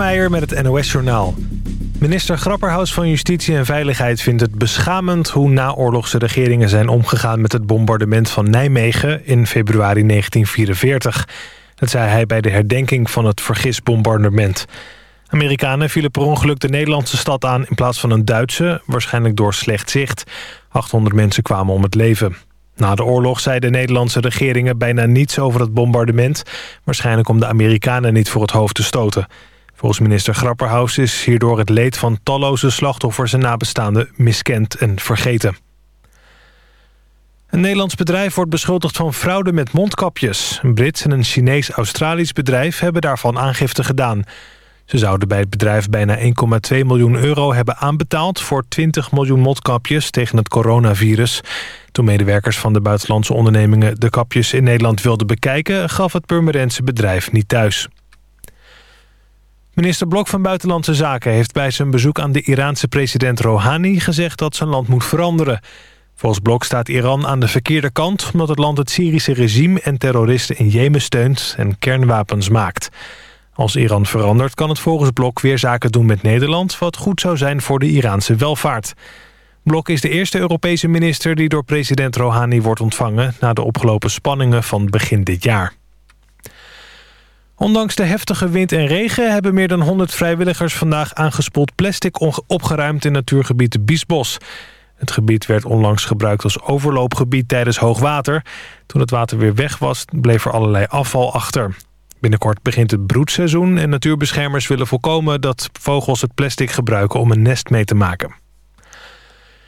Kasselmeijer met het NOS-journaal. Minister Grapperhaus van Justitie en Veiligheid vindt het beschamend... hoe naoorlogse regeringen zijn omgegaan met het bombardement van Nijmegen... in februari 1944. Dat zei hij bij de herdenking van het vergisbombardement. Amerikanen vielen per ongeluk de Nederlandse stad aan... in plaats van een Duitse, waarschijnlijk door slecht zicht. 800 mensen kwamen om het leven. Na de oorlog zeiden de Nederlandse regeringen bijna niets over het bombardement. Waarschijnlijk om de Amerikanen niet voor het hoofd te stoten. Volgens minister Grapperhaus is hierdoor het leed van talloze slachtoffers en nabestaanden miskend en vergeten. Een Nederlands bedrijf wordt beschuldigd van fraude met mondkapjes. Een Brits en een Chinees-Australisch bedrijf hebben daarvan aangifte gedaan. Ze zouden bij het bedrijf bijna 1,2 miljoen euro hebben aanbetaald... voor 20 miljoen mondkapjes tegen het coronavirus. Toen medewerkers van de buitenlandse ondernemingen... de kapjes in Nederland wilden bekijken... gaf het Purmerendse bedrijf niet thuis. Minister Blok van Buitenlandse Zaken heeft bij zijn bezoek aan de Iraanse president Rouhani gezegd dat zijn land moet veranderen. Volgens Blok staat Iran aan de verkeerde kant omdat het land het Syrische regime en terroristen in Jemen steunt en kernwapens maakt. Als Iran verandert kan het volgens Blok weer zaken doen met Nederland... wat goed zou zijn voor de Iraanse welvaart. Blok is de eerste Europese minister die door president Rouhani wordt ontvangen... na de opgelopen spanningen van begin dit jaar. Ondanks de heftige wind en regen hebben meer dan 100 vrijwilligers vandaag aangespoeld plastic opgeruimd in natuurgebied Biesbos. Het gebied werd onlangs gebruikt als overloopgebied tijdens hoogwater. Toen het water weer weg was, bleef er allerlei afval achter. Binnenkort begint het broedseizoen en natuurbeschermers willen voorkomen dat vogels het plastic gebruiken om een nest mee te maken.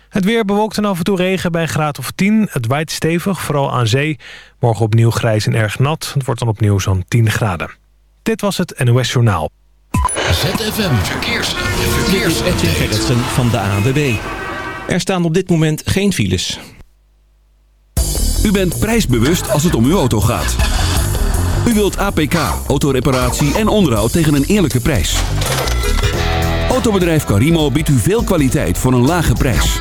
Het weer bewolkt en af en toe regen bij een graad of 10. Het waait stevig, vooral aan zee. Morgen opnieuw grijs en erg nat. Het wordt dan opnieuw zo'n 10 graden. Dit was het NOS Journaal. ZFM Verkeers. Verkeers. Edwin Gerritsen van de ANWB. Er staan op dit moment geen files. U bent prijsbewust als het om uw auto gaat. U wilt APK, autoreparatie en onderhoud tegen een eerlijke prijs. Autobedrijf Carimo biedt u veel kwaliteit voor een lage prijs.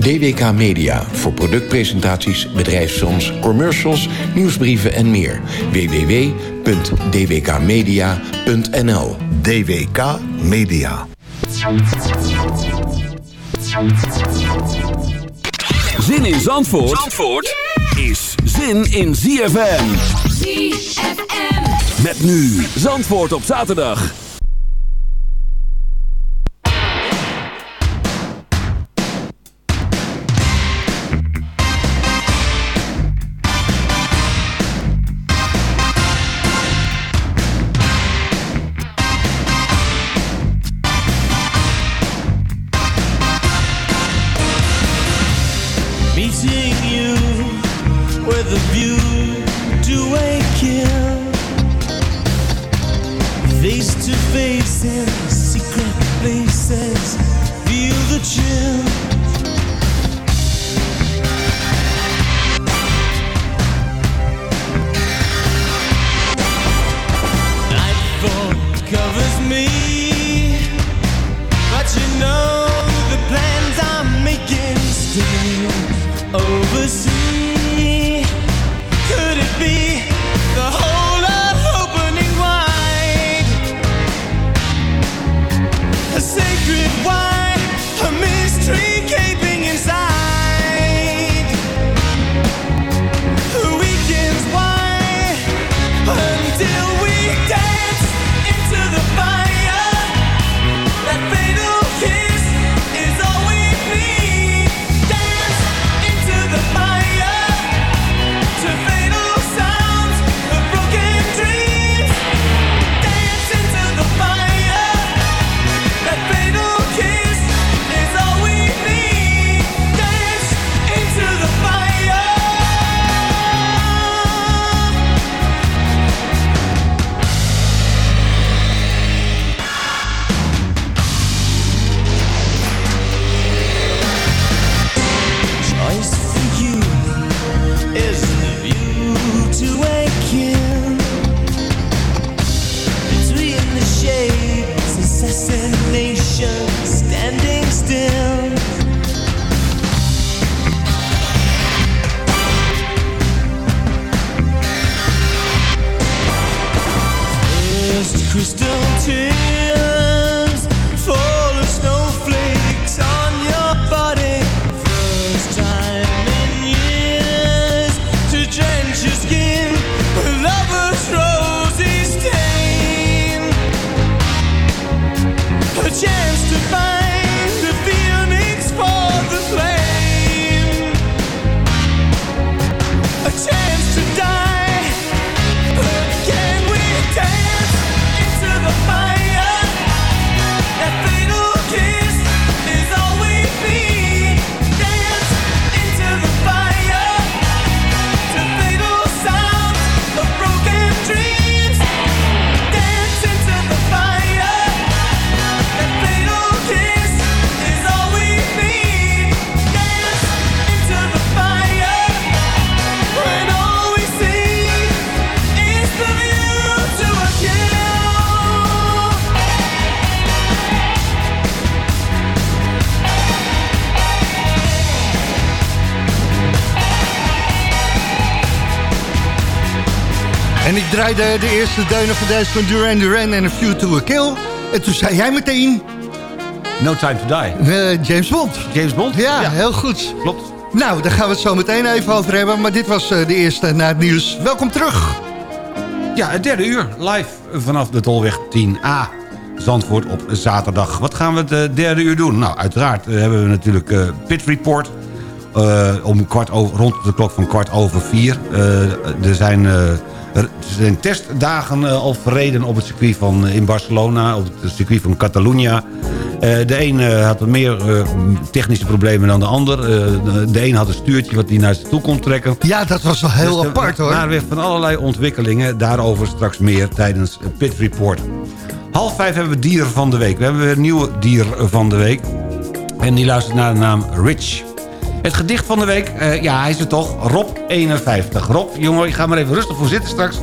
DWK Media voor productpresentaties, bedrijfsfilms, commercials, nieuwsbrieven en meer. www.dwkmedia.nl DWK Media. Zin in Zandvoort, Zandvoort is zin in ZFM. ZFM. Met nu Zandvoort op zaterdag. Draaide de eerste deunen van deze van Duran Duran en A View to a Kill. En toen zei jij meteen... No Time to Die. eh, James Bond. James Bond? Ja, heel goed. Klopt. Nou, daar gaan we het zo meteen even over hebben. Maar dit was eh, de eerste na het nieuws. Welkom terug. Ja, het derde uur. Live vanaf de Tolweg 10A. Zandvoort op zaterdag. Wat gaan we het eh, derde uur doen? Nou, uiteraard hebben we natuurlijk eh Pit Report. om kwart over, rond de klok van kwart over vier. Er, zijn, zijn testdagen eh, al verreden op het circuit van, eh, in Barcelona. Op het circuit van Catalunya. Eh, de een eh, had meer eh, technische problemen dan de ander. Eh, de, de een had een stuurtje wat hij naar zich toe kon trekken. Ja, dat was wel heel Dus apart hoor. waren weer van allerlei ontwikkelingen. Daarover straks meer tijdens Pit Report. Half vijf hebben we dier van de week. We hebben weer een nieuwe dier van de week. En die luistert naar de naam Rich. Het gedicht van de week, eh, ja, hij is er toch. Rob 51. Rob, jongen, ik ga maar even rustig voor zitten straks.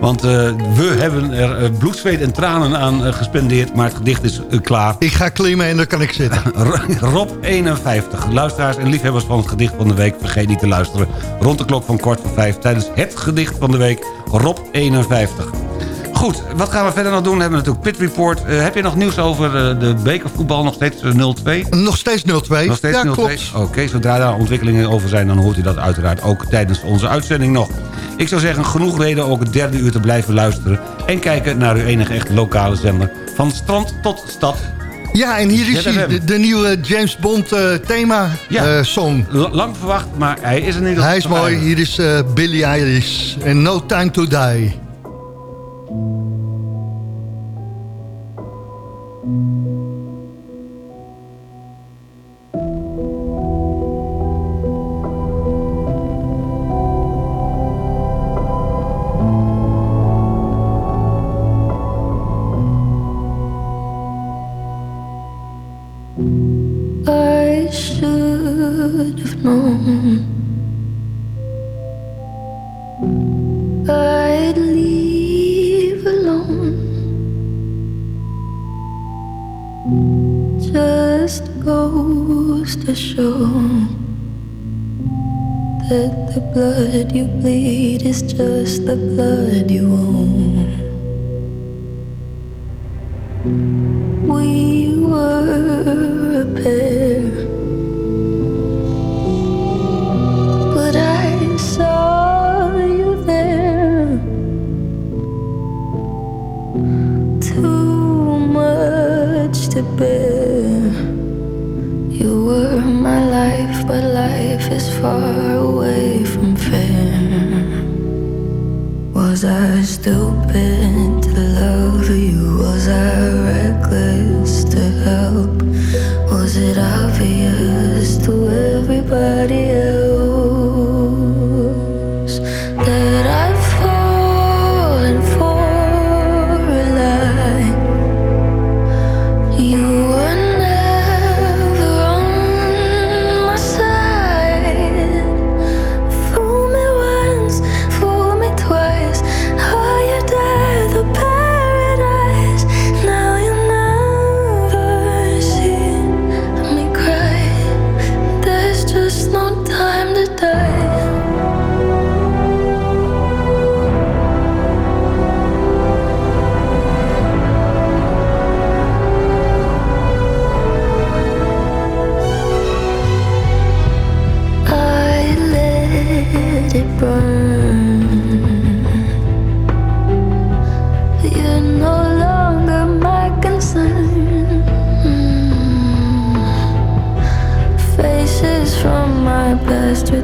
Want eh, we hebben er eh, bloed, zweet en tranen aan gespendeerd. Maar het gedicht is klaar. Ik ga klimmen en dan kan ik zitten. Rob 51. Luisteraars en liefhebbers van het gedicht van de week... vergeet niet te luisteren rond de klok van kwart voor vijf... tijdens het gedicht van de week Rob 51. Goed, wat gaan we verder nog doen? We hebben natuurlijk Pit Report. Eh, heb je nog nieuws over eh, de bekervoetbal? Nog steeds eh, 0-2? Nog steeds 0-2. Nog steeds ja, 0-2? klopt. Oké, zodra daar ontwikkelingen over zijn... dan hoort u dat uiteraard ook tijdens onze uitzending nog. Ik zou zeggen, genoeg reden ook het derde uur te blijven luisteren... en kijken naar uw enige echte lokale zender. Van strand tot stad. Ja, en hier is hij, de, de nieuwe James Bond eh, thema Ja. eh, song. L- lang verwacht, maar hij is er niet. Hij is mooi. Hier is eh Billy Eilish en No Time to Die. Should have known. I'd leave alone. Just goes to show That the blood you bleed is just the blood you own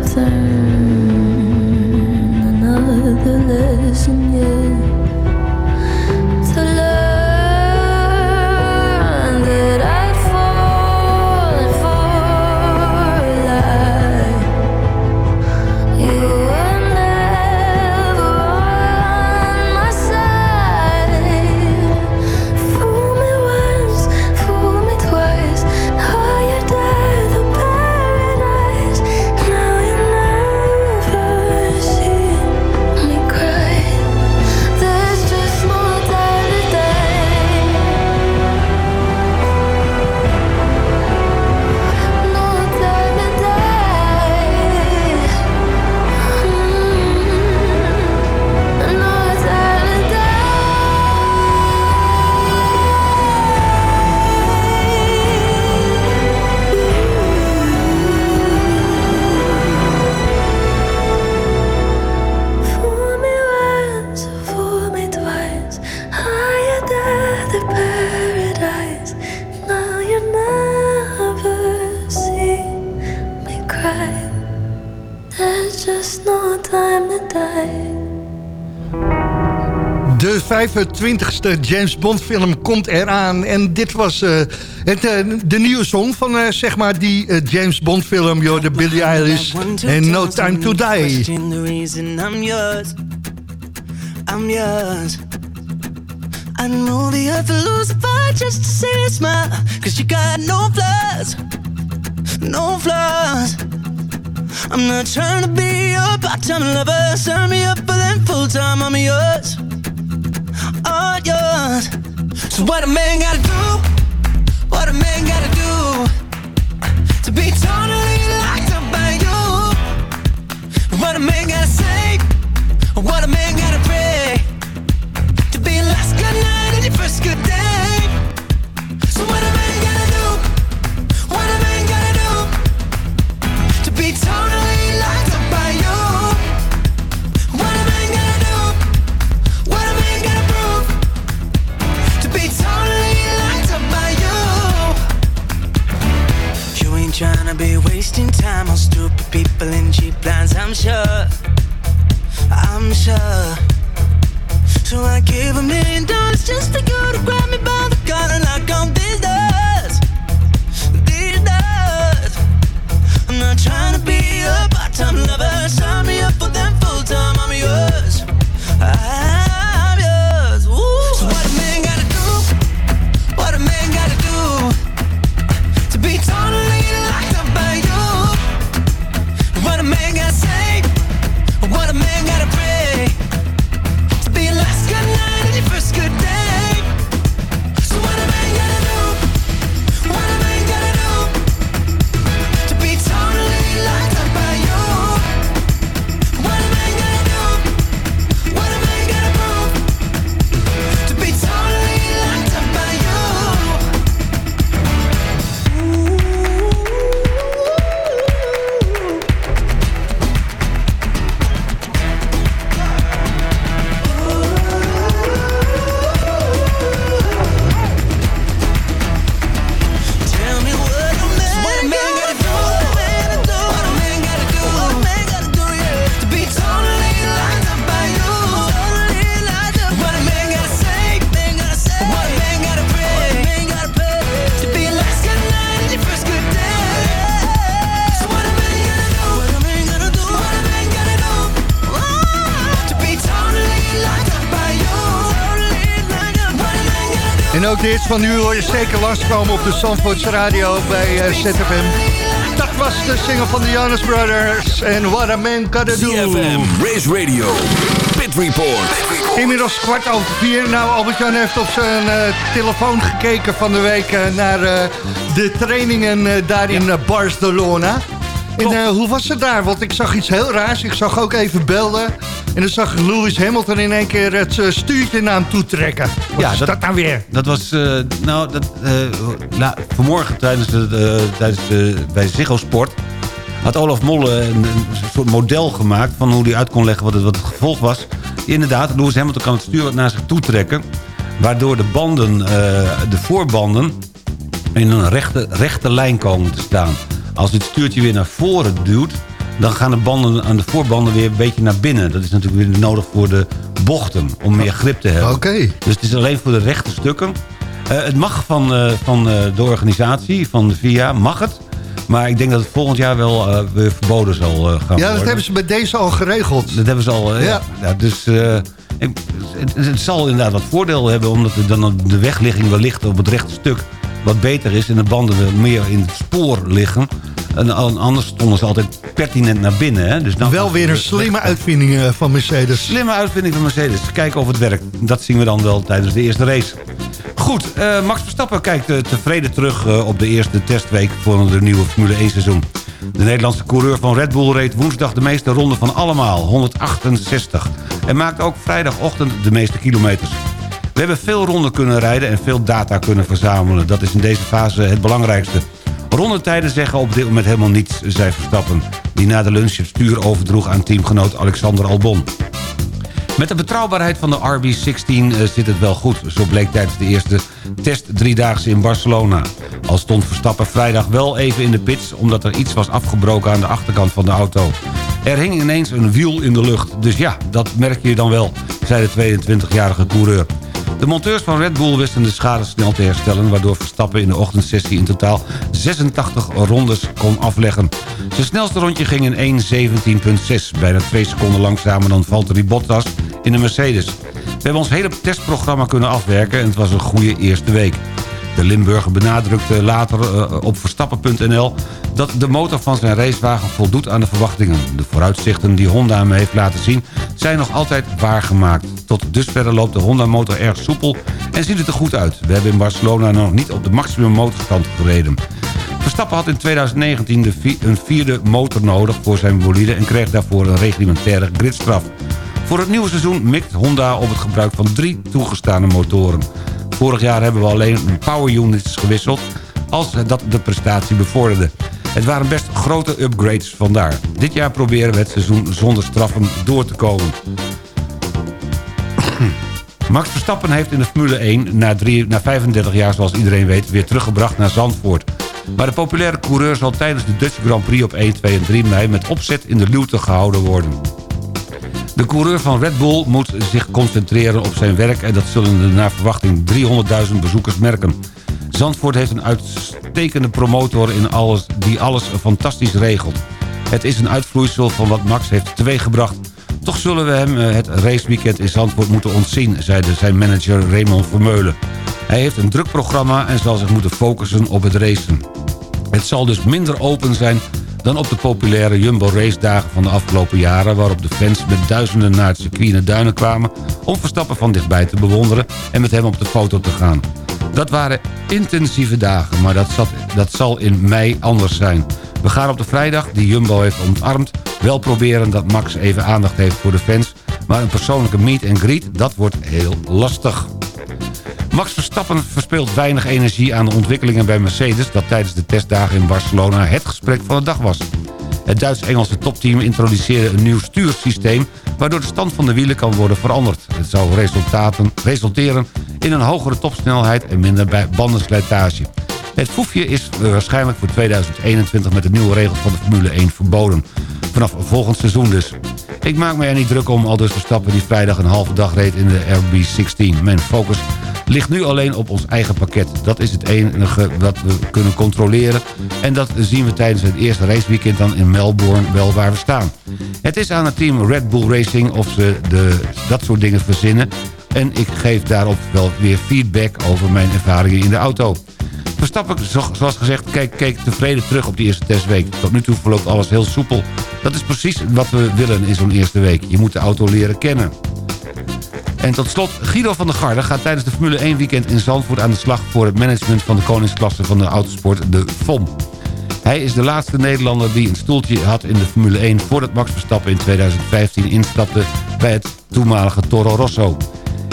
observe. 25e James Bond film komt eraan. En dit was eh, het, eh, de nieuwe song van eh, zeg maar die James Bond film. Joh, de Billie Eilish en No Time to Die. I'm yours, I'm yours. I know the earth will lose a fight just to see you smile. Cause you got no flaws, no flaws. I'm not trying to be your part-time lover. Sign me up for them full-time, I'm yours, all yours. So what a man gotta do, what a man gotta do to be totally plans, I'm sure. I'm sure. So I give a million dollars just to go to grab me by the dit van nu hoor je zeker langskomen op de Zandvoorts Radio bij eh, ZFM. Dat was de single van de Jonas Brothers en What a Man Gotta Do. CFM, Race Radio, Pit Report. Inmiddels kwart over vier. Nou, Albert-Jan heeft op zijn eh, telefoon gekeken van de week eh, naar eh, de trainingen eh, daar in Barcelona. En eh, hoe was het daar? Want ik zag iets heel raars. Ik zag ook even belden. En dan zag Lewis Hamilton in één keer het eh, stuurtje naar hem toe trekken. Wat is dat, nou weer? Dat was, eh, nou, dat, la- vanmorgen tijdens, de, tijdens de, bij Ziggo Sport... had Olaf Molle een, een soort model gemaakt... van hoe hij uit kon leggen wat het, wat het gevolg was. Inderdaad, Lewis Hamilton kan het stuur wat naar zich toe trekken... waardoor de banden, de voorbanden... in een rechte, rechte lijn komen te staan. Als dit stuurtje weer naar voren duwt... dan gaan de banden aan de voorbanden weer een beetje naar binnen. Dat is natuurlijk weer nodig voor de bochten... om meer grip te hebben. Oké. Dus het is alleen voor de rechte stukken. Eh, het mag van, eh, van eh, de organisatie, van de VIA, mag het. Maar ik denk dat het volgend jaar wel weer verboden zal gaan worden. Ja, dat hebben ze bij deze al geregeld. Dat hebben ze al, ja. Dus ik- het, het zal inderdaad wat voordeel hebben... omdat dan de wegligging wellicht op het rechte stuk wat beter is... en de banden weer meer in het spoor liggen. En an- anders stonden ze altijd pertinent naar binnen. Hè? Dus nou, Wel weer een slimme uitvinding eh, van Mercedes. Slimme uitvinding van Mercedes. Kijken of het werkt. Dat zien we dan wel tijdens de eerste race. Goed, eh, Max Verstappen kijkt eh, tevreden terug op de eerste testweek... voor de nieuwe Formule 1 seizoen. De Nederlandse coureur van Red Bull reed woensdag de meeste ronden van allemaal. 168. En maakte ook vrijdagochtend de meeste kilometers. We hebben veel ronden kunnen rijden en veel data kunnen verzamelen. Dat is in deze fase het belangrijkste. Rondetijden zeggen op dit moment helemaal niets, zei Verstappen... die na de lunch het stuur overdroeg aan teamgenoot Alexander Albon. Met de betrouwbaarheid van de RB16 eh, zit het wel goed. Zo bleek tijdens de eerste test driedaagse in Barcelona. Al stond Verstappen vrijdag wel even in de pits... omdat er iets was afgebroken aan de achterkant van de auto. Er hing ineens een wiel in de lucht. Dus ja, dat merk je dan wel, zei de 22-jarige coureur. De monteurs van Red Bull wisten de schade snel te herstellen... waardoor Verstappen in de ochtendsessie in totaal 86 rondes kon afleggen. Zijn snelste rondje ging in 1.17.6, bijna 2 seconden langzamer dan Valtteri Bottas in de Mercedes. We hebben ons hele testprogramma kunnen afwerken en het was een goede eerste week. De Limburger benadrukte later eh, op Verstappen.nl... dat de motor van zijn racewagen voldoet aan de verwachtingen. De vooruitzichten die Honda hem heeft laten zien... zijn nog altijd waargemaakt. Tot dusver loopt de Honda-motor erg soepel en ziet het er goed uit. We hebben in Barcelona nog niet op de maximum motorstand gereden. Verstappen had in 2019 de vi- een vierde motor nodig voor zijn bolide... en kreeg daarvoor een reglementaire gridstraf. Voor het nieuwe seizoen mikt Honda op het gebruik van drie toegestane motoren. Vorig jaar hebben we alleen power units gewisseld... als dat de prestatie bevorderde. Het waren best grote upgrades vandaar. Dit jaar proberen we het seizoen zonder straffen door te komen. Max Verstappen heeft in de Formule 1 na, na 35 jaar, zoals iedereen weet, weer teruggebracht naar Zandvoort. Maar de populaire coureur zal tijdens de Dutch Grand Prix op 1, 2 en 3 mei met opzet in de luwte gehouden worden. De coureur van Red Bull moet zich concentreren op zijn werk... en dat zullen de naar verwachting 300.000 bezoekers merken. Zandvoort heeft een uitstekende promotor in alles, die alles fantastisch regelt. Het is een uitvloeisel van wat Max heeft teweeggebracht. Toch zullen we hem eh, het raceweekend in Zandvoort moeten ontzien... zeide zijn manager Raymond Vermeulen. Hij heeft een druk programma en zal zich moeten focussen op het racen. Het zal dus minder open zijn dan op de populaire Jumbo Race dagen van de afgelopen jaren... waarop de fans met duizenden naar het circuit duinen kwamen... om Verstappen van dichtbij te bewonderen en met hem op de foto te gaan. Dat waren intensieve dagen, maar dat, zat, dat zal in mei anders zijn. We gaan op de vrijdag, die Jumbo heeft omarmd... wel proberen dat Max even aandacht heeft voor de fans... maar een persoonlijke meet and greet, dat wordt heel lastig. Max Verstappen verspeelt weinig energie aan de ontwikkelingen bij Mercedes... dat tijdens de testdagen in Barcelona het gesprek van de dag was. Het Duits-Engelse topteam introduceerde een nieuw stuursysteem... waardoor de stand van de wielen kan worden veranderd. Het zou resultaten, resulteren in een hogere topsnelheid en minder bandenslijtage. Het foefje is waarschijnlijk voor 2021 met de nieuwe regels van de Formule 1 verboden. Vanaf volgend seizoen dus. Ik maak me er niet druk om, al dus Verstappen die vrijdag een halve dag reed in de RB16. Mijn focus ligt nu alleen op ons eigen pakket. Dat is het enige wat we kunnen controleren. En dat zien we tijdens het eerste raceweekend dan in Melbourne wel waar we staan. Het is aan het team Red Bull Racing of ze de, dat soort dingen verzinnen. En ik geef daarop wel weer feedback over mijn ervaringen in de auto. Verstappen, zo- zoals gezegd, keek, keek tevreden terug op die eerste testweek. Tot nu toe verloopt alles heel soepel. Dat is precies wat we willen in zo'n eerste week. Je moet de auto leren kennen. En tot slot, Guido van der Garde gaat tijdens de Formule 1 weekend in Zandvoort aan de slag voor het management van de koningsklasse van de autosport, de FOM. Hij is de laatste Nederlander die een stoeltje had in de Formule 1 voordat Max Verstappen in 2015 instapte bij het toenmalige Toro Rosso.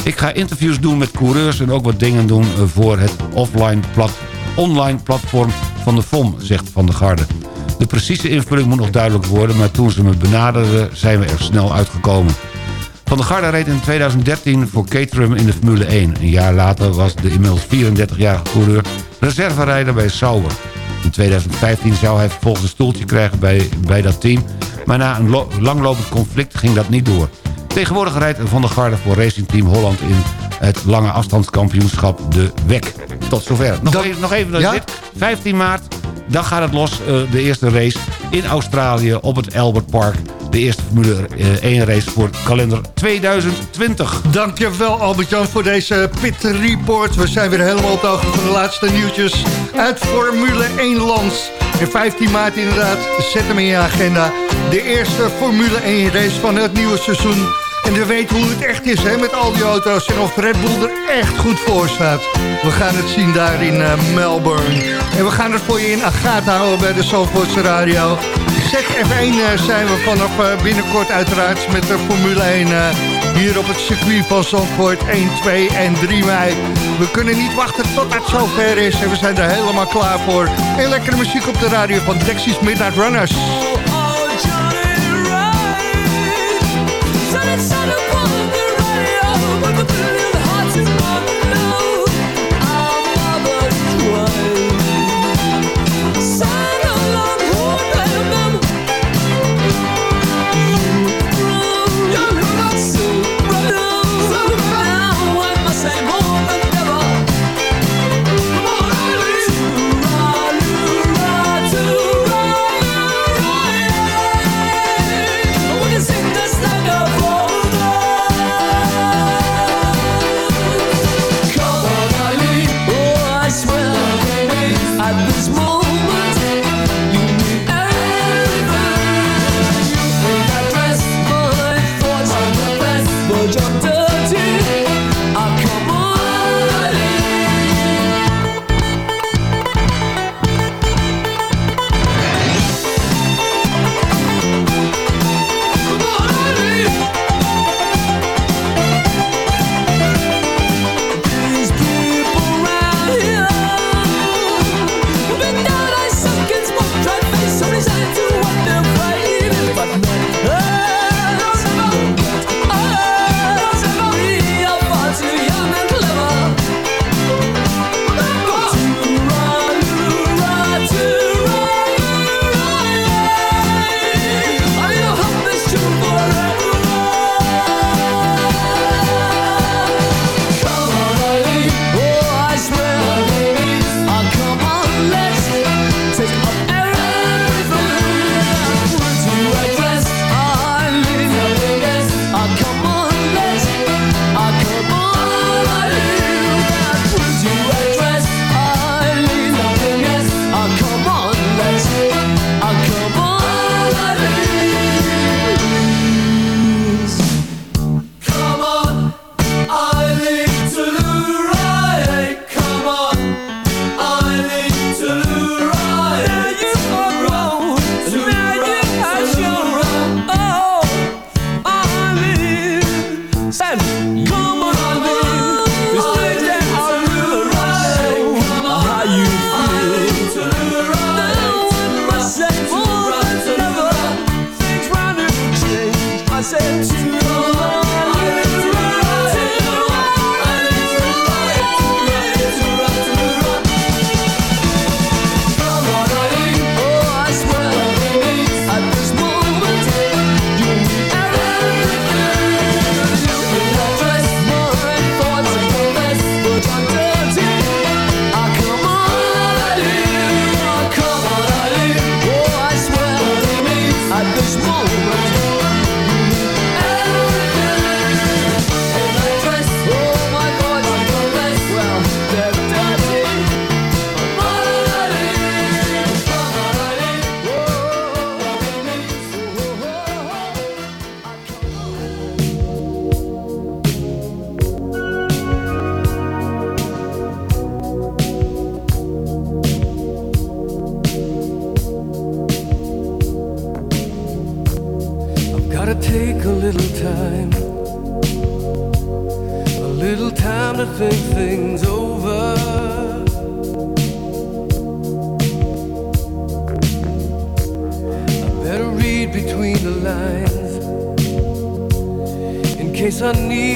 Ik ga interviews doen met coureurs en ook wat dingen doen voor het offline plat, online platform van de FOM, zegt Van der Garde. De precieze invulling moet nog duidelijk worden, maar toen ze me benaderden zijn we er snel uitgekomen. Van der Garde reed in 2013 voor Caterham in de Formule 1. Een jaar later was de inmiddels 34-jarige coureur reserverijder bij Sauber. In 2015 zou hij vervolgens een stoeltje krijgen bij, bij dat team... maar na een lo- langlopend conflict ging dat niet door. Tegenwoordig rijdt Van der Garde voor Racing Team Holland... in het lange afstandskampioenschap de WEC. Tot zover. Nog, even, nog even Ja? dit. 15 maart, dan gaat het los, eh, de eerste race in Australië op het Albert Park. De eerste Formule 1 race voor kalender 2020. Dankjewel Albert-Jan voor deze pit report. We zijn weer helemaal op de hoogte van de laatste nieuwtjes uit Formule 1 land. En 15 maart inderdaad, zet hem in je agenda. De eerste Formule 1 race van het nieuwe seizoen. En we weten hoe het echt is hè, met al die auto's en of Red Bull er echt goed voor staat. We gaan het zien daar in eh, Melbourne. En we gaan het voor je in Agatha houden bij de Zandvoortse Radio. ZF1 eh, zijn we vanaf eh, binnenkort uiteraard met de Formule 1 eh, hier op het circuit van Zandvoort 1, 2 en 3 mei. We kunnen niet wachten tot het zover is en we zijn er helemaal klaar voor. En lekkere muziek op de radio van Dexys Midnight Runners.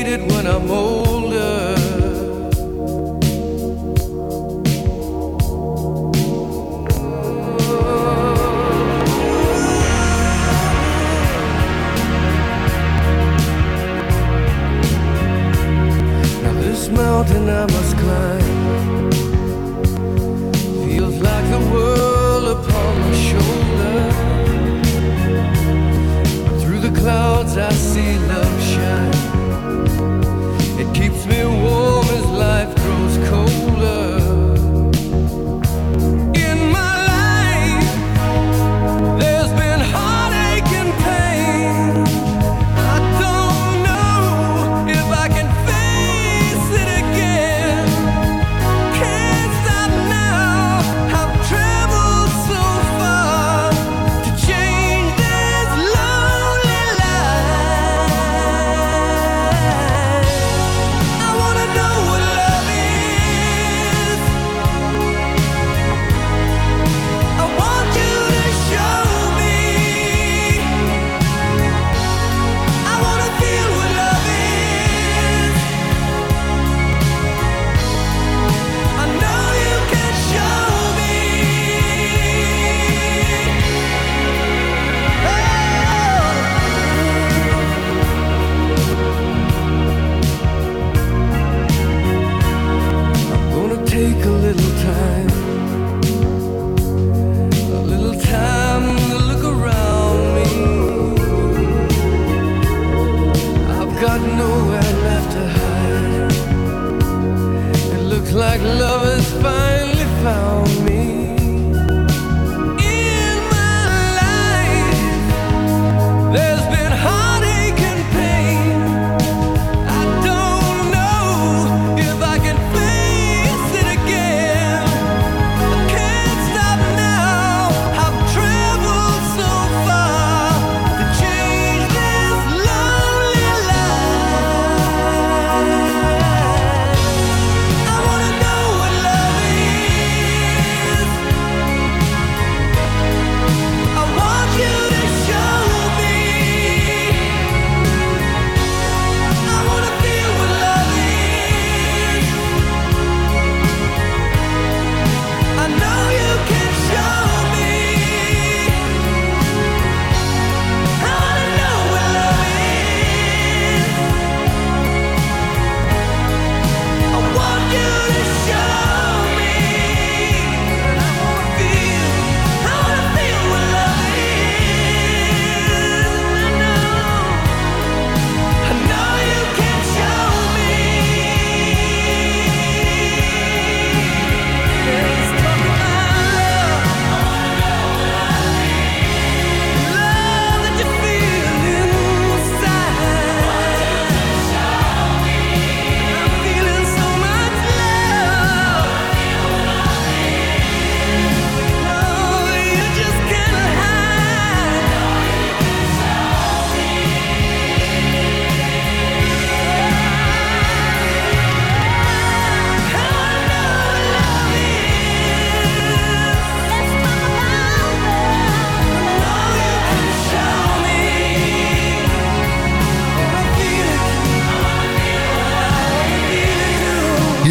Need it when I'm older. Now this mountain I must climb feels like the world upon my shoulder. Through the clouds I see love. It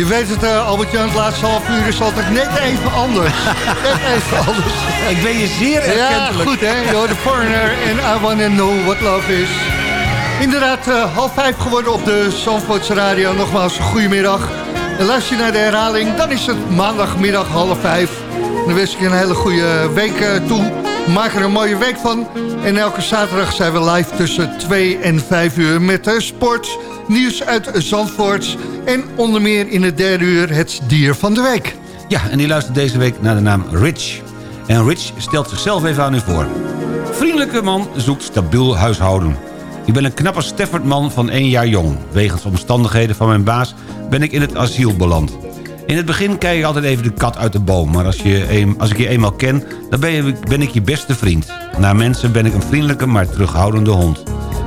Je weet het, eh, Albert-Jan, het laatste half uur is altijd net even anders. net even anders. Ik ben je zeer Ja, erkentelijk. goed hè. You're the foreigner en I wanna know what love is. Inderdaad, eh, half vijf geworden op de Zandvoortse Radio. Nogmaals, goedemiddag. En luister je naar de herhaling, dan is het maandagmiddag half vijf. Dan wens ik je een hele goede week eh, toe. Maak er een mooie week van. En elke zaterdag zijn we live tussen 2 en 5 uur met eh, sport, nieuws uit Zandvoort... en onder meer in het derde uur het dier van de week. Ja, en die luistert deze week naar de naam Rich. En Rich stelt zichzelf even aan u voor. Vriendelijke man zoekt stabiel huishouden. Ik ben een knappe Stafford-man van één jaar jong. Wegens omstandigheden van mijn baas ben ik in het asiel beland. In het begin kijk ik altijd even de kat uit de boom... maar als, je een- als ik je eenmaal ken, dan ben, je, ben ik je beste vriend. Naar mensen ben ik een vriendelijke, maar terughoudende hond.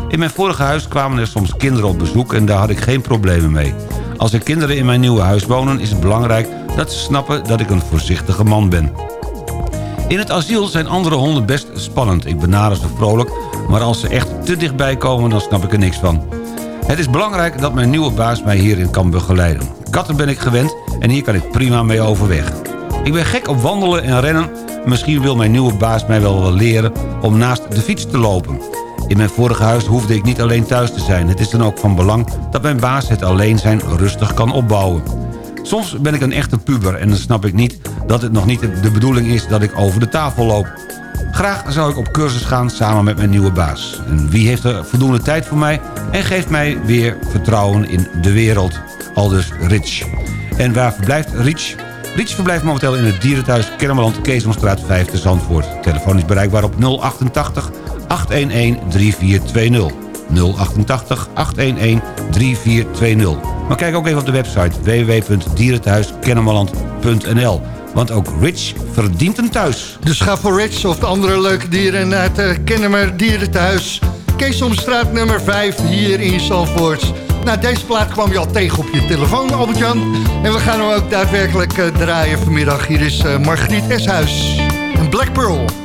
In mijn vorige huis kwamen er soms kinderen op bezoek... en daar had ik geen problemen mee. Als er kinderen in mijn nieuwe huis wonen is het belangrijk dat ze snappen dat ik een voorzichtige man ben. In het asiel zijn andere honden best spannend. Ik benader ze vrolijk, maar als ze echt te dichtbij komen dan snap ik er niks van. Het is belangrijk dat mijn nieuwe baas mij hierin kan begeleiden. Katten ben ik gewend en hier kan ik prima mee overweg. Ik ben gek op wandelen en rennen. Misschien wil mijn nieuwe baas mij wel leren om naast de fiets te lopen. In mijn vorige huis hoefde ik niet alleen thuis te zijn. Het is dan ook van belang dat mijn baas het alleen zijn rustig kan opbouwen. Soms ben ik een echte puber en dan snap ik niet dat het nog niet de bedoeling is dat ik over de tafel loop. Graag zou ik op cursus gaan samen met mijn nieuwe baas. En wie heeft er voldoende tijd voor mij en geeft mij weer vertrouwen in de wereld. Aldus Rich. En waar verblijft Rich? Rich verblijft momenteel in het dierenthuis Kennemerland, Keesomstraat 5 te Zandvoort. Telefoon is bereikbaar op 088 811 3420. 088 811 3420. Maar kijk ook even op de website www.dierenthuiskennemerland.nl. Want ook Rich verdient een thuis. Dus ga voor Rich of de andere leuke dieren naar het uh, Kennemer Dierenthuis. Keesomstraat nummer 5 hier in Zandvoort. Nou, deze plaat kwam je al tegen op je telefoon, Albert-Jan. En we gaan hem ook daadwerkelijk uh, draaien vanmiddag. Hier is uh, Margriet Eshuis. En Black Pearl.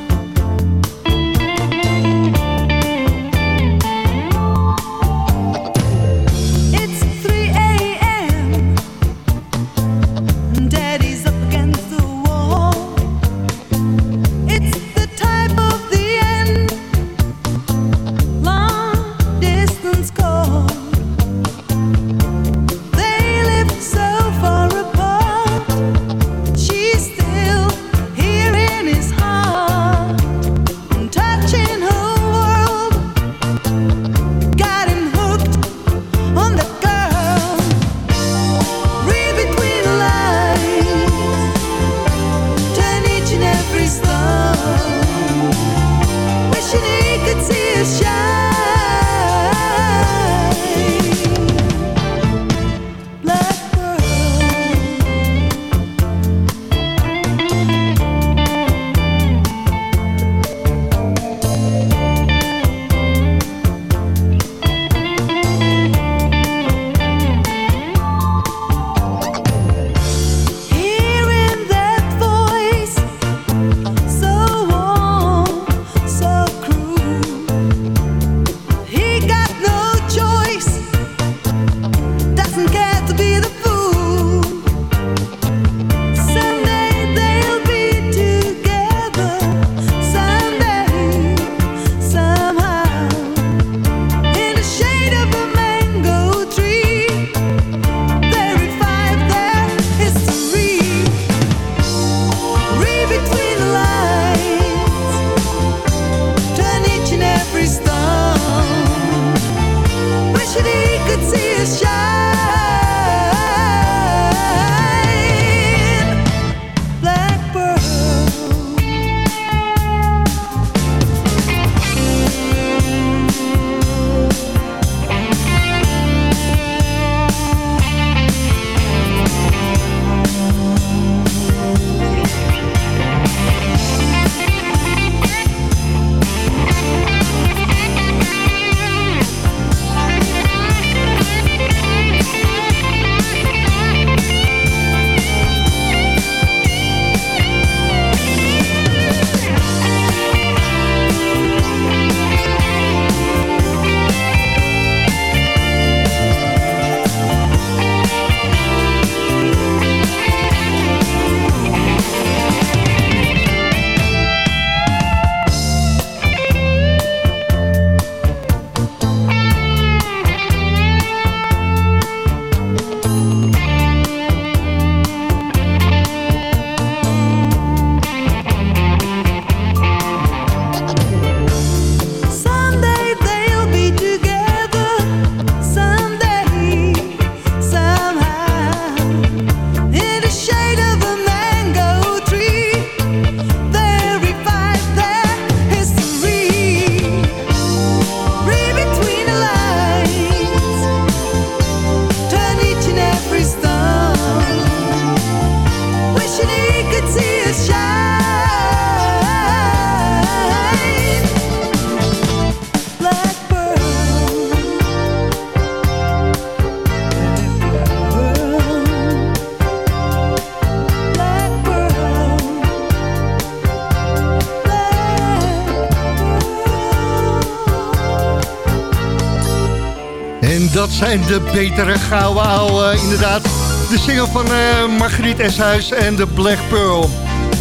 Zijn de betere gouden ouwe. inderdaad, de single van uh, Margriet Eshuis en de Black Pearl.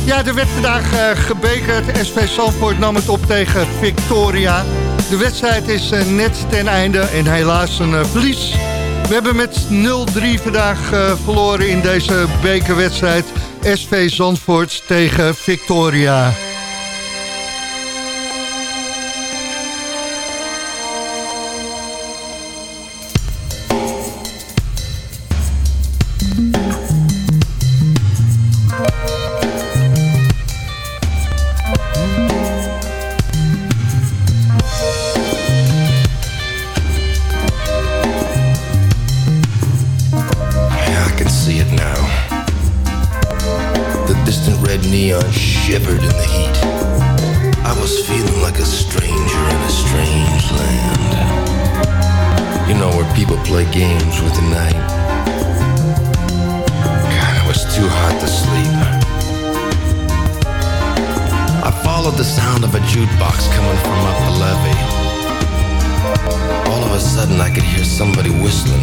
Ja, er werd vandaag eh, uh, gebekerd. SV Zandvoort nam het op tegen Victoria. De wedstrijd is eh, net ten einde en helaas een verlies. We hebben met 0-3 vandaag verloren in deze bekerwedstrijd. SV Zandvoort tegen Victoria.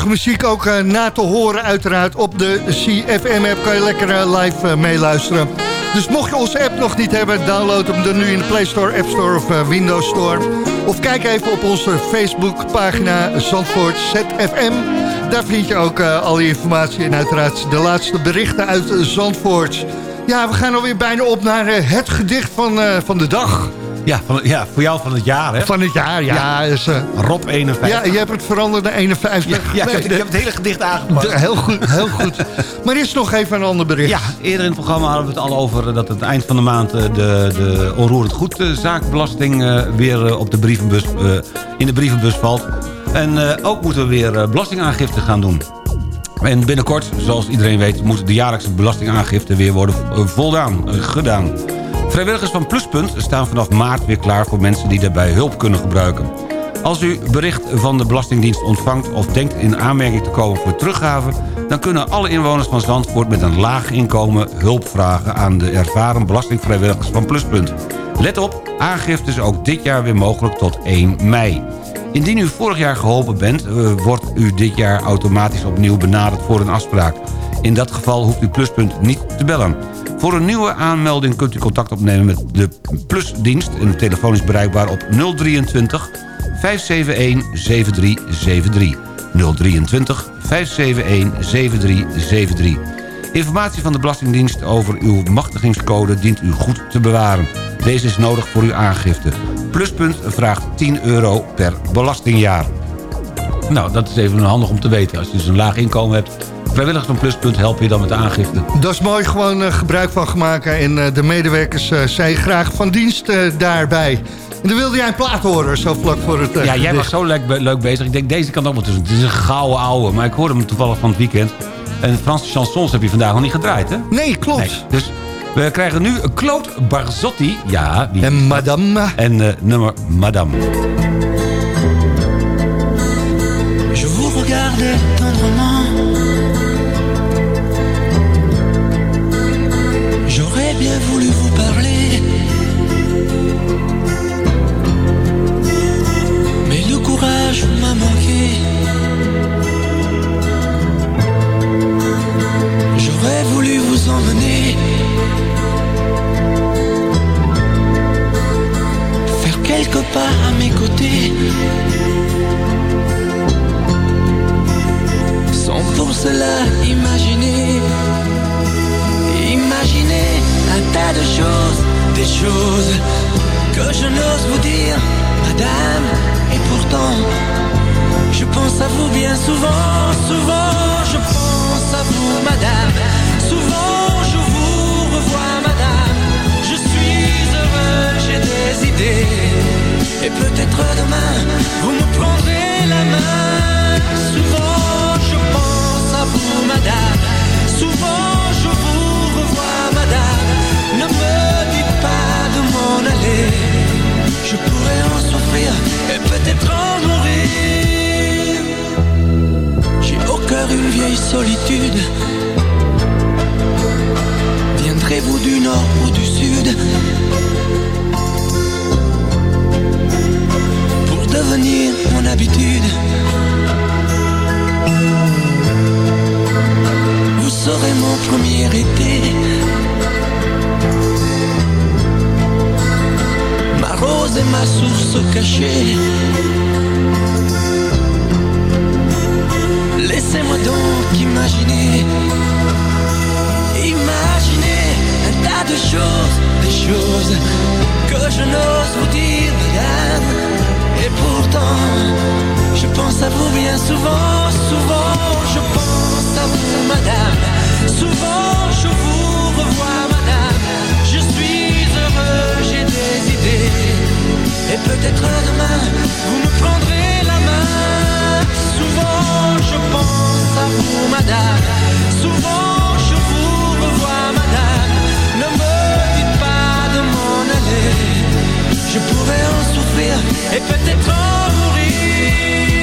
muziek ook eh, na te horen uiteraard op de CFM-app. Kan je lekker eh, live eh, meeluisteren. Dus mocht je onze app nog niet hebben, download hem dan nu in de Play Store, App Store of Windows Store. Of kijk even op onze Facebookpagina Zandvoort ZFM. Daar vind je ook al alle informatie en uiteraard de laatste berichten uit Zandvoort. Ja, we gaan alweer bijna op naar het gedicht van, van de dag. Ja, van, ja, voor jou van het jaar, hè? Van het jaar, ja. Is, eh, Rob 51. ja, je hebt het veranderd naar 51. Ja, Nee, ik heb het hele gedicht aangepakt. Heel goed, heel goed. Maar er is nog even een ander bericht. Ja, eerder in het programma hadden we het al over eh, dat het eind van de maand eh, de, de onroerend goed zaakbelasting eh, weer op de brievenbus, in de brievenbus valt. En ook moeten we weer belastingaangifte gaan doen. En binnenkort, zoals iedereen weet, moet de jaarlijkse belastingaangifte weer worden voldaan, gedaan. Vrijwilligers van Pluspunt staan vanaf maart weer klaar voor mensen die daarbij hulp kunnen gebruiken. Als u bericht van de Belastingdienst ontvangt of denkt in aanmerking te komen voor teruggave... dan kunnen alle inwoners van Zandvoort met een laag inkomen hulp vragen aan de ervaren belastingvrijwilligers van Pluspunt. Let op, aangifte is ook dit jaar weer mogelijk tot 1 mei. Indien u vorig jaar geholpen bent, eh, wordt u dit jaar automatisch opnieuw benaderd voor een afspraak. In dat geval hoeft u Pluspunt niet te bellen. Voor een nieuwe aanmelding kunt u contact opnemen met de Plusdienst. En de telefoon is bereikbaar op 023 571 7373. 023 571 7373. Informatie van de Belastingdienst over uw machtigingscode dient u goed te bewaren. Deze is nodig voor uw aangifte. Pluspunt vraagt 10 euro per belastingjaar. Nou, dat is even handig om te weten. Als je dus een laag inkomen hebt... vrijwilligers van Pluspunt helpen je dan met de aangifte. Dat is mooi, gewoon eh, gebruik van gemaakt. En eh, de medewerkers eh, zijn graag van dienst eh, daarbij. En dan wilde jij een plaat horen, zo vlak voor het Ja, jij gedicht. was zo leuk, leuk bezig. Ik denk, deze kan ook wel tussen. Het is een gouden ouwe, maar ik hoorde hem toevallig van het weekend. En Franse chansons heb je vandaag nog niet gedraaid, hè? Nee, klopt. dus we krijgen nu Claude Barzotti. Ja, wie En madame. En eh, nummer Madame. Je vous regardais tendrement. Bien voulu vous parler. Mais le courage m'a manqué. J'aurais voulu vous emmener. Faire quelques pas à mes côtés. Sans pour cela imaginer un tas de choses, des choses que je n'ose vous dire, madame. Et pourtant, je pense à vous bien souvent, souvent, je pense à vous, madame. Souvent, je vous revois, madame. Je suis heureux, j'ai des idées. Et peut-être demain, vous me prendrez la main. Je pourrais en souffrir et peut-être en mourir. J'ai au cœur une vieille solitude. Viendrez-vous du nord ou du sud? Pour devenir mon habitude. Vous serez mon premier été. Ma source cachée. Laissez-moi donc imaginer. Imaginer un tas de choses, des choses que je n'ose vous dire, madame. Et pourtant, je pense à vous bien souvent, souvent, je pense à vous, madame. Souvent, je vous revois, madame. Je suis heureux, j'ai des idées. Et peut-être demain, vous me prendrez la main. Souvent, je pense à vous, madame. Souvent, je vous revois, madame. Ne me dites pas de m'en aller. Je pourrais en souffrir et peut-être en mourir.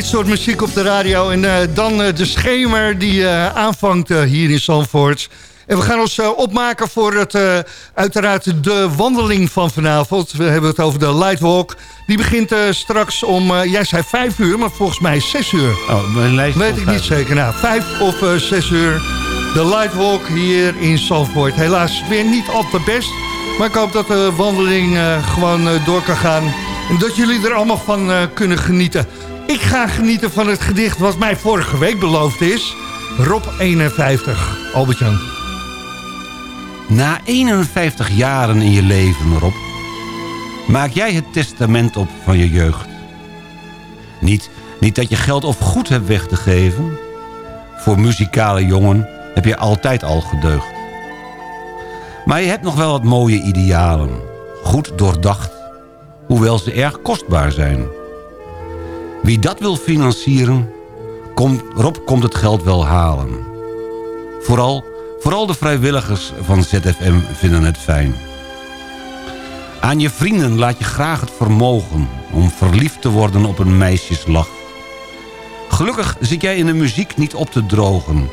Soort muziek op de radio. En eh, dan eh, de schemer die eh, aanvangt hier in Zandvoort. En we gaan ons opmaken voor het, uiteraard de wandeling van vanavond. We hebben het over de Lightwalk. Die begint straks om, jij zei vijf uur, maar volgens mij zes uur. Oh, mijn lijst Weet ik niet zeker. Nou, vijf of zes uur. De Lightwalk hier in Zandvoort. Helaas weer niet al te best. Maar ik hoop dat de wandeling gewoon door kan gaan. En dat jullie er allemaal van kunnen genieten. Ik ga genieten van het gedicht wat mij vorige week beloofd is. Rob 51. Albert-Jan. Na 51 jaren in je leven, Rob... maak jij het testament op van je jeugd. Niet, niet dat je geld of goed hebt weg te geven. Voor muzikale jongen heb je altijd al gedeugd. Maar je hebt nog wel wat mooie idealen. Goed doordacht, hoewel ze erg kostbaar zijn. Wie dat wil financieren, komt, Rob komt het geld wel halen. Vooral, vooral de vrijwilligers van ZFM vinden het fijn. Aan je vrienden laat je graag het vermogen... om verliefd te worden op een meisjeslach. Gelukkig zit jij in de muziek niet op te drogen...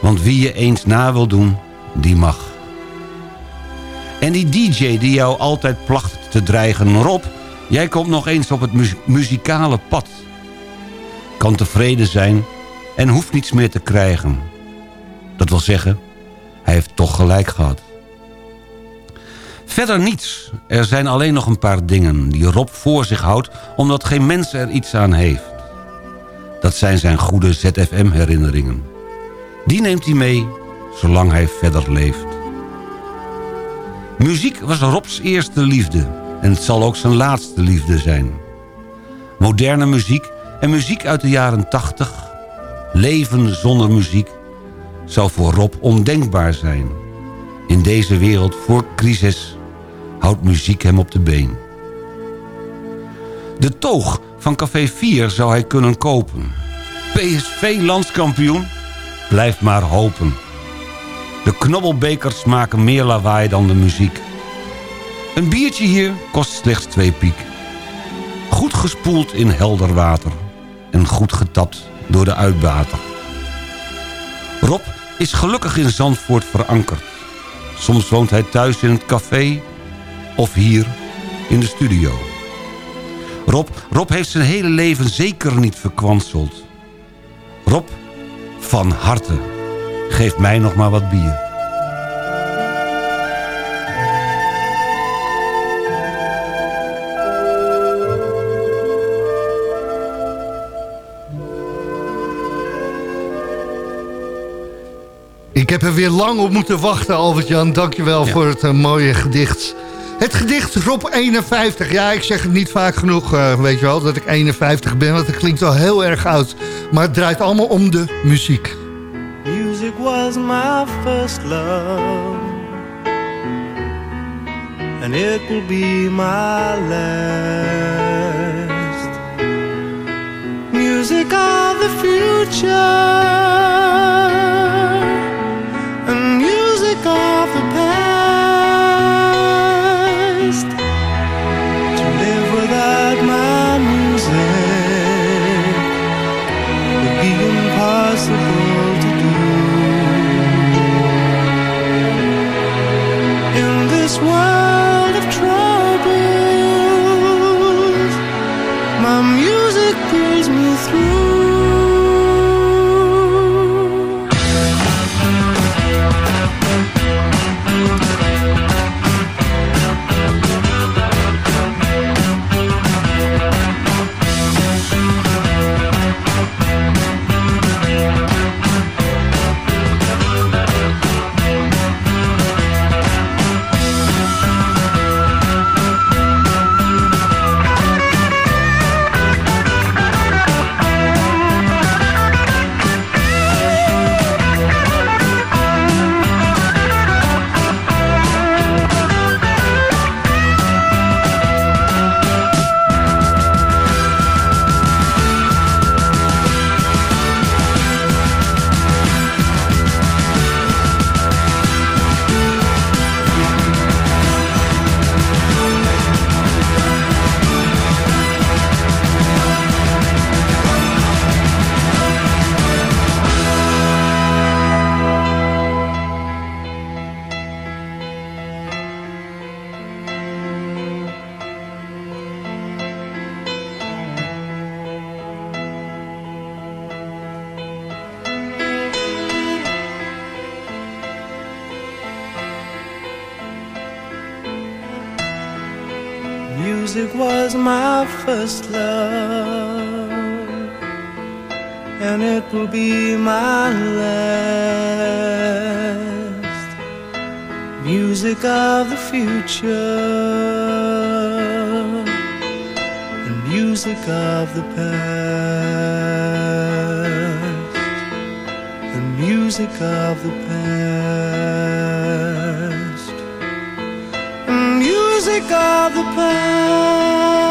want wie je eens na wil doen, die mag. En die DJ die jou altijd placht te dreigen... Rob, jij komt nog eens op het mu- muzikale pad. Kan tevreden zijn en hoeft niets meer te krijgen... Dat wil zeggen, hij heeft toch gelijk gehad. Verder niets. Er zijn alleen nog een paar dingen die Rob voor zich houdt... omdat geen mens er iets aan heeft. Dat zijn zijn goede ZFM-herinneringen. Die neemt hij mee, zolang hij verder leeft. Muziek was Robs eerste liefde... en het zal ook zijn laatste liefde zijn. Moderne muziek en muziek uit de jaren 80... leven zonder muziek zou voor Rob ondenkbaar zijn. In deze wereld voor crisis houdt muziek hem op de been. De toog van Café 4 zou hij kunnen kopen. PSV landskampioen? Blijf maar hopen. De knobbelbekers maken meer lawaai dan de muziek. Een biertje hier kost slechts twee piek. Goed gespoeld in helder water. En goed getapt door de uitbater. Rob is gelukkig in Zandvoort verankerd. Soms woont hij thuis in het café of hier in de studio. Rob, Rob heeft zijn hele leven zeker niet verkwanseld. Rob, van harte, geef mij nog maar wat bier. Ik heb er weer lang op moeten wachten, Albert-Jan. Dankjewel voor het eh, mooie gedicht. Het gedicht Rob 51. Ja, ik zeg het niet vaak genoeg, eh, weet je wel, dat ik 51 ben. Want dat klinkt wel heel erg oud. Maar het draait allemaal om de muziek. Music was my first love, and it will be my last. Music of the future, of the Music of the future, and music of the past, the music of the past, the music of the Music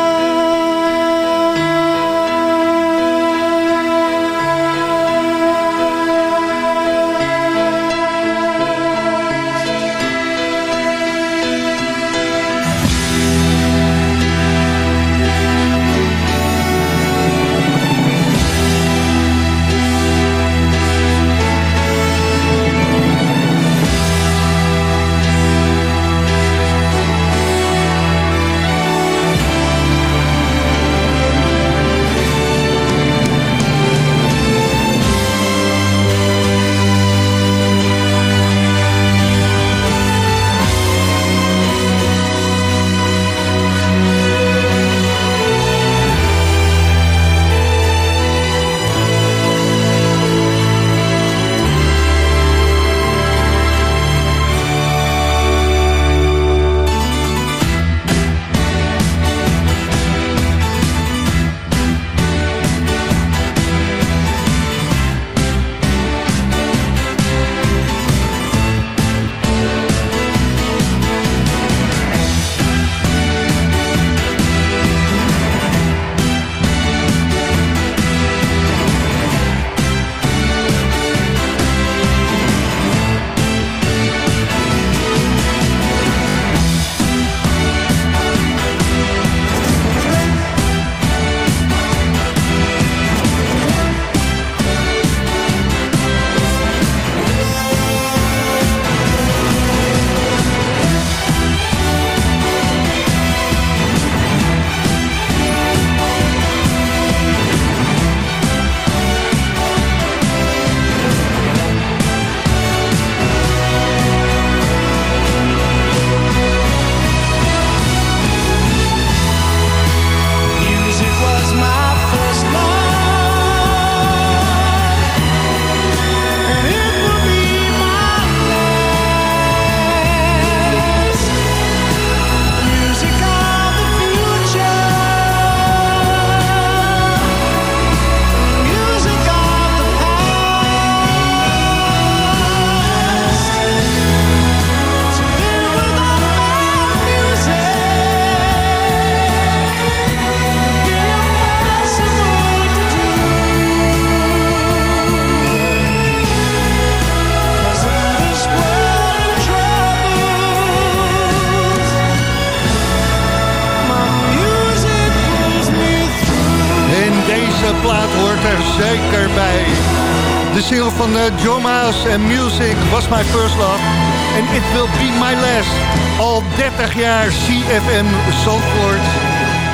CFM Zandvoort.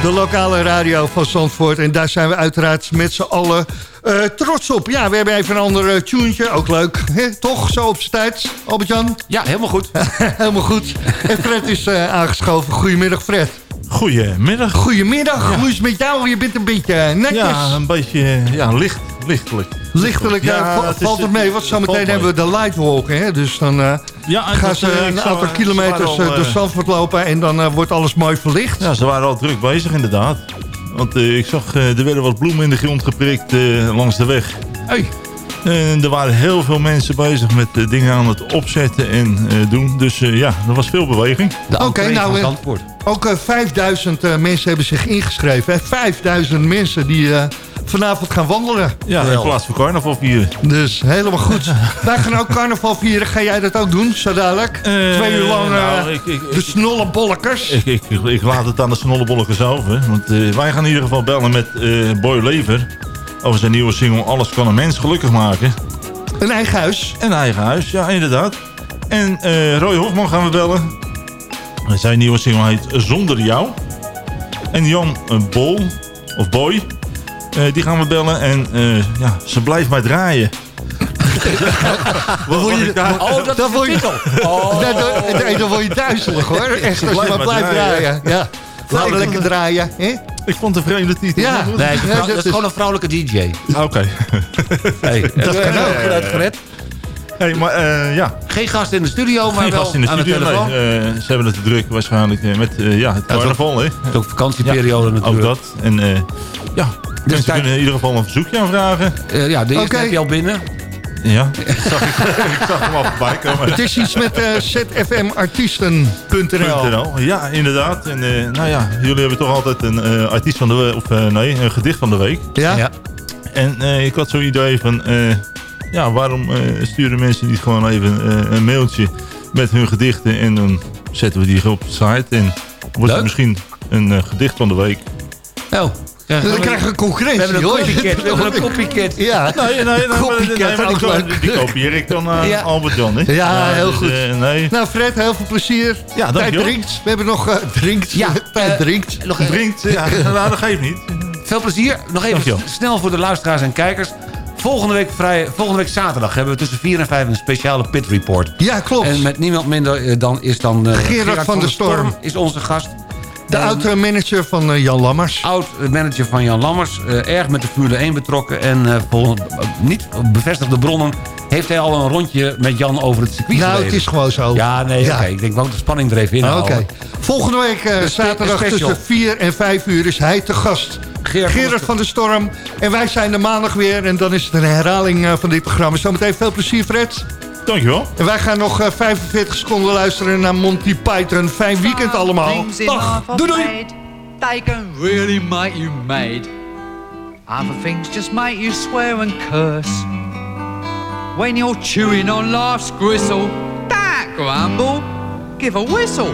De lokale radio van Zandvoort. En daar zijn we uiteraard met z'n allen eh, trots op. Ja, we hebben even een ander uh, tuentje. Ook leuk. Hè? Toch? Zo op z'n tijd. Albert-Jan? Ja, helemaal goed. helemaal goed. En Fred is eh, aangeschoven. Goedemiddag, Fred. Goedemiddag. Goedemiddag. Hoe is het met jou? Je bent een beetje eh, netjes. Ja, een beetje ja, licht, lichtelijk. Lichtelijk, ja, het valt het eh, mee. Want zometeen hebben we de lightwalk. Hè? Dus dan eh, Ja, gaan ze eh, ik een aantal kilometers waren al, eh, door eh, Zandvoort lopen. En dan eh, wordt alles mooi verlicht. Ja, ze waren al druk bezig inderdaad. Want eh, ik zag, eh, er werden wat bloemen in de grond geprikt eh, langs de weg. Hey. En er waren heel veel mensen bezig met eh, dingen aan het opzetten en eh, doen. Dus eh, ja, er was veel beweging. Oké, nou, eh, ook eh, 5000 eh, mensen hebben zich ingeschreven. Hè? 5000 mensen die eh, vanavond gaan wandelen. Ja, in plaats van carnaval vieren. Dus helemaal goed. Wij gaan ook carnaval vieren. Ga jij dat ook doen, zo dadelijk? Twee uur lang eh, nou, ik- ik- de snollebolkers. Ik, ik, ik, ik laat het aan de snollebolletjes over. Want eh, wij gaan in ieder geval bellen met eh, Boy Lever. Over zijn nieuwe single Alles kan een mens gelukkig maken. Een eigen huis. Een eigen huis, ja inderdaad. En eh, Roy Hofman gaan we bellen. En Zijn nieuwe single heet Zonder Jou. En Jan eh, Bol, of Boy, eh, die gaan we bellen. En eh, ja, ze blijft maar draaien. Wat word je, Oh, dat dan is de je. Oh. Dan, dan, word je duizelig hoor. Echt, als je Blijf maar blijft draaien. Ja. Laten we lekker draaien. Hè? Ik vond het een vreemde titel. Ja. Nee, dat, is- dat dat gewoon een vrouwelijke DJ. Oké. Hey, dat kan ook. Goed uitgered. Hey, maar eh, ja, Geen gast in de studio, maar geen wel gast in de aan studio. de telefoon. nee. Eh, ze hebben het te druk waarschijnlijk eh, met eh, ja, het carnaval. hè. Het is ook vakantieperiode Ook natuurlijk. dat. En eh, ja, mensen tijd- kunnen in ieder geval een verzoekje aanvragen. Eh, ja, de eerste heb je al binnen. Ja, zag ik, zag hem al voorbij komen. Het is iets met eh, zfmartiesten.nl. .nl. Ja, inderdaad. En eh, nou ja, jullie hebben toch altijd een eh, artiest van de week, of eh, nee, een gedicht van de week. Ja? Ja. En eh, ik had zo'n idee van, eh, ja, waarom eh, sturen mensen niet gewoon even eh, een mailtje met hun gedichten en dan zetten we die op de site en wordt Leuk. het misschien een eh, gedicht van de week. Oh, krijgen Dan krijgen we we concurrentie. hebben een copycat. We hebben een copycat. Ja. Nee, nee, nee, die, kopieer ik dan aan Ja. Albert Jan. Hè? Ja, heel dus, goed. nee, Nou Fred, heel veel plezier. Ja, Tijd dankjewel. drinkt. We hebben nog eh, drinkt. Ja, Tijd drinkt. Nog drinkt, ja, nou, dat geeft niet. veel plezier. Nog even snel voor de luisteraars en kijkers. Volgende week, vrij, volgende week zaterdag hebben we tussen 4 en 5 een speciale pit report. Ja, klopt. En met niemand minder eh, dan is dan eh, Gerard van der Storm. is onze gast. De En oude manager van eh, Jan Lammers. Oud manager van Jan Lammers. eh, erg met de Formule 1 betrokken. En eh, volgens eh, niet bevestigde bronnen heeft hij al een rondje met Jan over het circuit Nou, het is gewoon zo. Ja, nee, Ja. oké. Ik denk wel de spanning er even in Oké. houden. Volgende week eh, De zaterdag de tussen 4 en 5 uur is hij te gast. Gerard Gerard van der Storm. En wij zijn er maandag weer. En dan is het een herhaling eh, van dit programma. Zometeen veel plezier, Fred. Dankjewel. En wij gaan nog eh, 45 seconden luisteren naar Monty Python. Fijn weekend allemaal. Dag. Doei doei. They can really make you mad. Other things just make you swear and curse. When you're chewing on life's gristle, don't grumble, give a whistle.